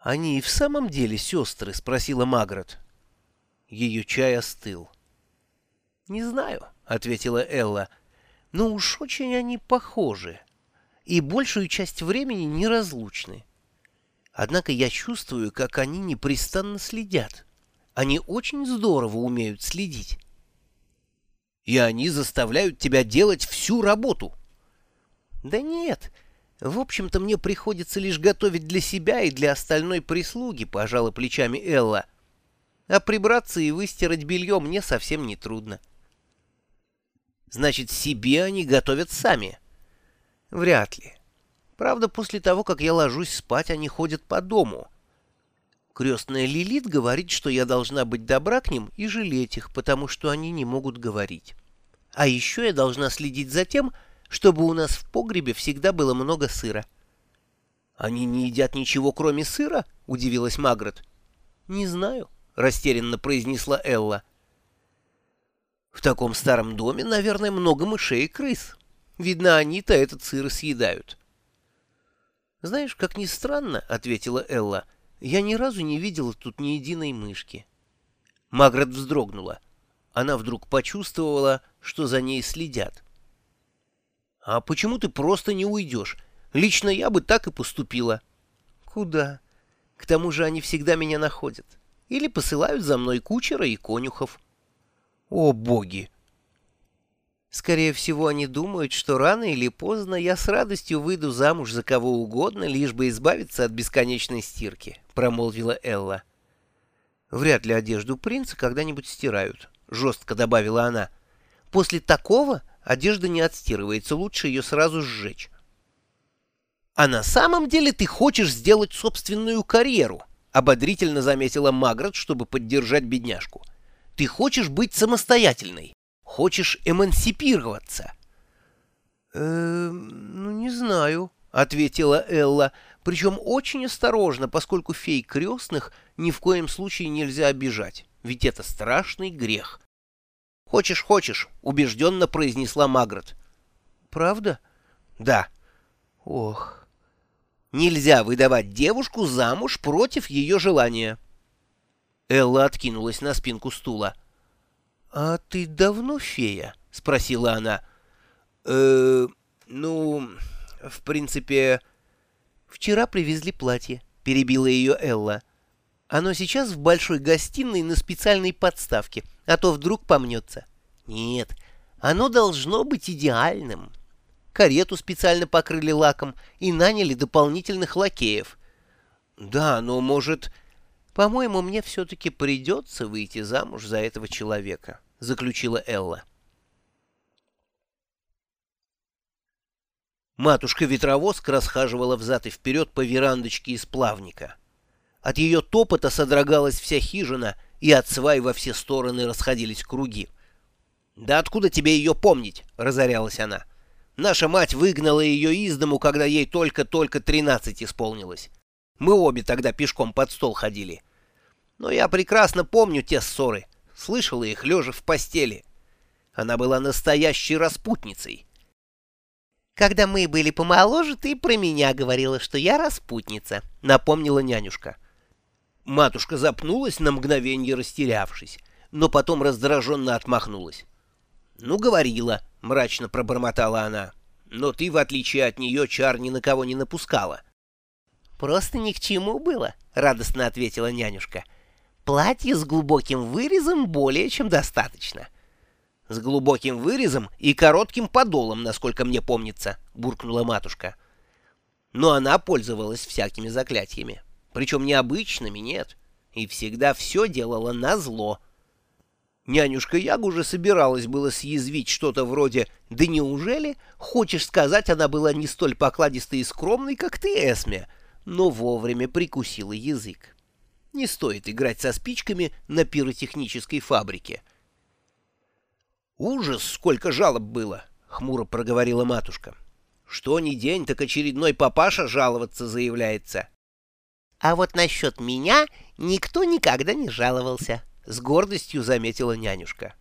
«Они и в самом деле сестры?» — спросила Магрот. Ее чай остыл. «Не знаю», — ответила Элла, — «но уж очень они похожи и большую часть времени неразлучны. Однако я чувствую, как они непрестанно следят. Они очень здорово умеют следить». «И они заставляют тебя делать всю работу?» «Да нет». В общем-то, мне приходится лишь готовить для себя и для остальной прислуги, пожала плечами Элла. А прибраться и выстирать белье мне совсем не трудно. Значит, себе они готовят сами? Вряд ли. Правда, после того, как я ложусь спать, они ходят по дому. Крестная Лилит говорит, что я должна быть добра к ним и жалеть их, потому что они не могут говорить. А еще я должна следить за тем, чтобы у нас в погребе всегда было много сыра. — Они не едят ничего, кроме сыра? — удивилась Магрот. — Не знаю, — растерянно произнесла Элла. — В таком старом доме, наверное, много мышей и крыс. Видно, они-то этот сыр съедают. — Знаешь, как ни странно, — ответила Элла, — я ни разу не видела тут ни единой мышки. Магрот вздрогнула. Она вдруг почувствовала, что за ней следят. — «А почему ты просто не уйдешь? Лично я бы так и поступила». «Куда? К тому же они всегда меня находят. Или посылают за мной кучера и конюхов». «О, боги!» Скорее всего, они думают, что рано или поздно я с радостью выйду замуж за кого угодно, лишь бы избавиться от бесконечной стирки», — промолвила Элла. «Вряд ли одежду принца когда-нибудь стирают», — жестко добавила она. «После такого одежда не отстирывается, лучше ее сразу сжечь. «А на самом деле ты хочешь сделать собственную карьеру», — ободрительно заметила Маград, чтобы поддержать бедняжку. «Ты хочешь быть самостоятельной, хочешь эмансипироваться». «Э, ну, не знаю», — ответила Элла, причем очень осторожно, поскольку фей крестных ни в коем случае нельзя обижать, ведь это страшный грех. «Хочешь, хочешь», — убежденно произнесла Магрот. «Правда?» «Да». «Ох». «Нельзя выдавать девушку замуж против ее желания». Элла откинулась на спинку стула. «А ты давно фея?» — спросила она. «Э, ну, в принципе...» «Вчера привезли платье», — перебила ее Элла. «Оно сейчас в большой гостиной на специальной подставке а то вдруг помнется. Нет, оно должно быть идеальным. Карету специально покрыли лаком и наняли дополнительных лакеев. Да, но, может... По-моему, мне все-таки придется выйти замуж за этого человека, заключила Элла. Матушка-ветровозка расхаживала взад и вперед по верандочке из плавника. От ее топота содрогалась вся хижина — и от свай во все стороны расходились круги. «Да откуда тебе ее помнить?» — разорялась она. «Наша мать выгнала ее из дому, когда ей только-только тринадцать исполнилось. Мы обе тогда пешком под стол ходили. Но я прекрасно помню те ссоры, слышала их, лежа в постели. Она была настоящей распутницей». «Когда мы были помоложе, ты про меня говорила, что я распутница», — напомнила нянюшка. Матушка запнулась на мгновение, растерявшись, но потом раздраженно отмахнулась. «Ну, говорила», — мрачно пробормотала она, — «но ты, в отличие от нее, чар ни на кого не напускала». «Просто ни к чему было», — радостно ответила нянюшка. «Платье с глубоким вырезом более чем достаточно». «С глубоким вырезом и коротким подолом, насколько мне помнится», — буркнула матушка. Но она пользовалась всякими заклятиями причем необычными, нет, и всегда все делала на зло. Нянюшка Яг уже собиралась было съязвить что-то вроде «Да неужели? Хочешь сказать, она была не столь покладистой и скромной, как ты, Эсме?» но вовремя прикусила язык. Не стоит играть со спичками на пиротехнической фабрике. «Ужас, сколько жалоб было!» — хмуро проговорила матушка. «Что ни день, так очередной папаша жаловаться заявляется. А вот насчет меня никто никогда не жаловался, — с гордостью заметила нянюшка.